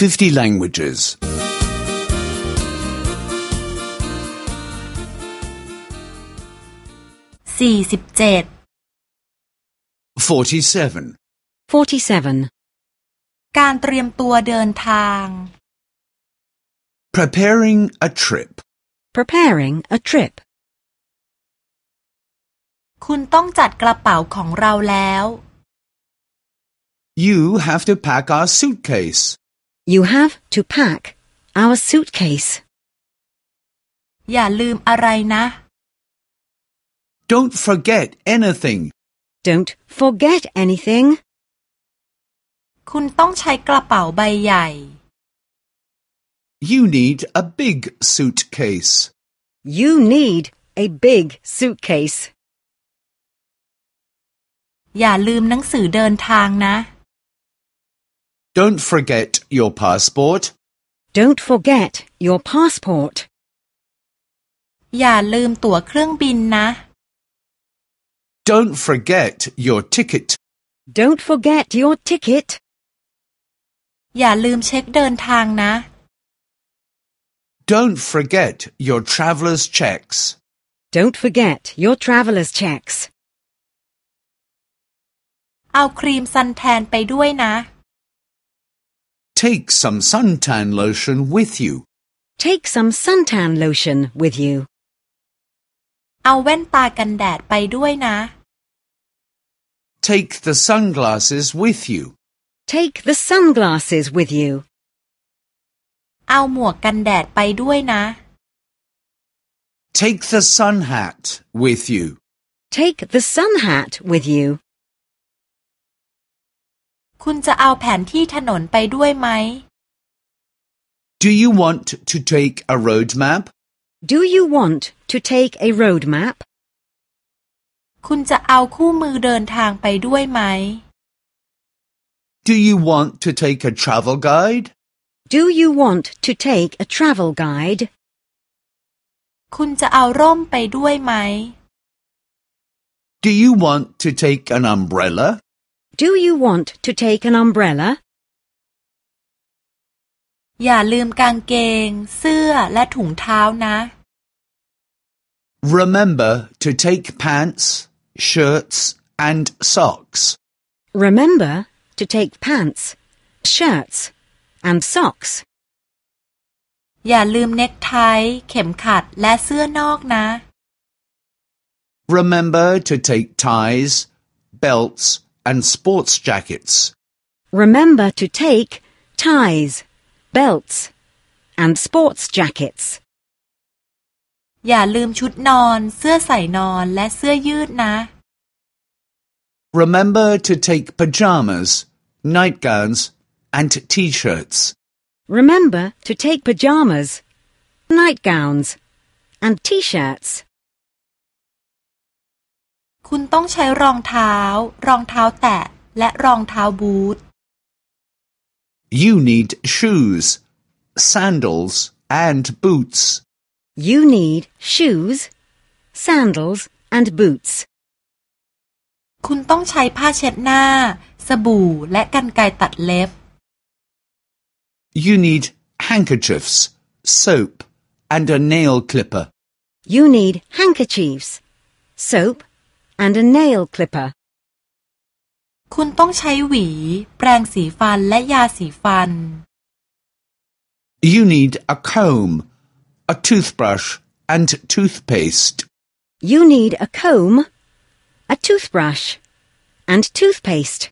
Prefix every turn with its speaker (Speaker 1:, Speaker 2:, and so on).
Speaker 1: 50 languages.
Speaker 2: สี่สิบเจ็ด
Speaker 1: 47.
Speaker 3: 47.
Speaker 2: การเตรียมตัวเดินทาง
Speaker 1: Preparing a trip.
Speaker 3: Preparing a trip.
Speaker 2: คุณต้องจัดกระเป๋าของเราแล้ว
Speaker 1: You have to pack our suitcase.
Speaker 3: You have to pack our suitcase.
Speaker 2: อย่าลืมอะไรนะ
Speaker 1: Don't forget anything.
Speaker 3: Don't forget anything.
Speaker 2: คุณต้องใช้กระเป๋าใบใหญ่
Speaker 1: You need a big suitcase.
Speaker 3: You need a big suitcase.
Speaker 2: อย่าลืมหนังสือเดินทางนะ
Speaker 1: Don't forget your passport.
Speaker 3: Don't forget your passport.
Speaker 2: อย่าลืมตั๋วเครื่องบินนะ
Speaker 1: Don't forget your ticket.
Speaker 3: Don't forget your ticket.
Speaker 2: อย่าลืมเช็คเดินทางนะ
Speaker 1: Don't forget your traveler's checks.
Speaker 3: Don't forget your traveler's checks.
Speaker 2: เอาครีมซันแทนไปด้วยนะ
Speaker 1: Take some suntan lotion with you.
Speaker 3: Take some suntan lotion with you.
Speaker 2: เอาแว่นตากันแดดไปด้วยนะ
Speaker 1: Take the sunglasses with you.
Speaker 3: Take the sunglasses with you.
Speaker 2: เอาหมวกกันแดดไปด้วยนะ
Speaker 1: Take the sun hat with you.
Speaker 3: Take the sun hat with you.
Speaker 2: คุณจะเอาแผนที่ถนนไปด้วยไหม
Speaker 1: Do you want to take a road map?
Speaker 3: Do you want to take a road map?
Speaker 2: คุณจะเอาคู่มือเดินทางไปด้วยไหม
Speaker 1: Do you want to take a travel guide?
Speaker 3: Do you want to take a travel guide?
Speaker 2: คุณจะเอาร่มไปด้วยไหม
Speaker 1: Do you want to take an umbrella?
Speaker 3: Do you want to take an umbrella?
Speaker 2: อย่าลืมกางเกง เสื้อและถุงเท้านะ
Speaker 1: Remember to take pants, shirts, and socks.
Speaker 3: Remember to take pants, shirts, and socks.
Speaker 2: อย่าลืมเน็กไท เข็มขัดและเสื้อนอกนะ
Speaker 1: Remember to take ties, belts, and sports jackets.
Speaker 3: Remember to take ties, belts, and sports jackets.
Speaker 2: อย่าลืมชุดนอน เสื้อใส่นอนและเสื้อยืดนะ
Speaker 1: Remember to take pajamas, nightgowns, and t-shirts.
Speaker 3: Remember to take pajamas, nightgowns, and t-shirts.
Speaker 2: คุณต้องใช้รองเท้า รองเท้าแตะ และรองเท้าบูท
Speaker 1: You need shoes, sandals, and boots.
Speaker 3: You need shoes, sandals, and boots.
Speaker 2: คุณต้องใช้ผ้าเช็ดหน้า สบู่และกรรไกรตัดเล็บ
Speaker 1: You need handkerchiefs, soap, and a nail clipper.
Speaker 3: You need handkerchiefs, soap, and a nail clipper.
Speaker 2: คุณต้องใช้หวี แปรงสีฟันและยาสีฟัน
Speaker 1: You need a comb, a toothbrush, and toothpaste.
Speaker 3: You need a comb, a toothbrush, and toothpaste.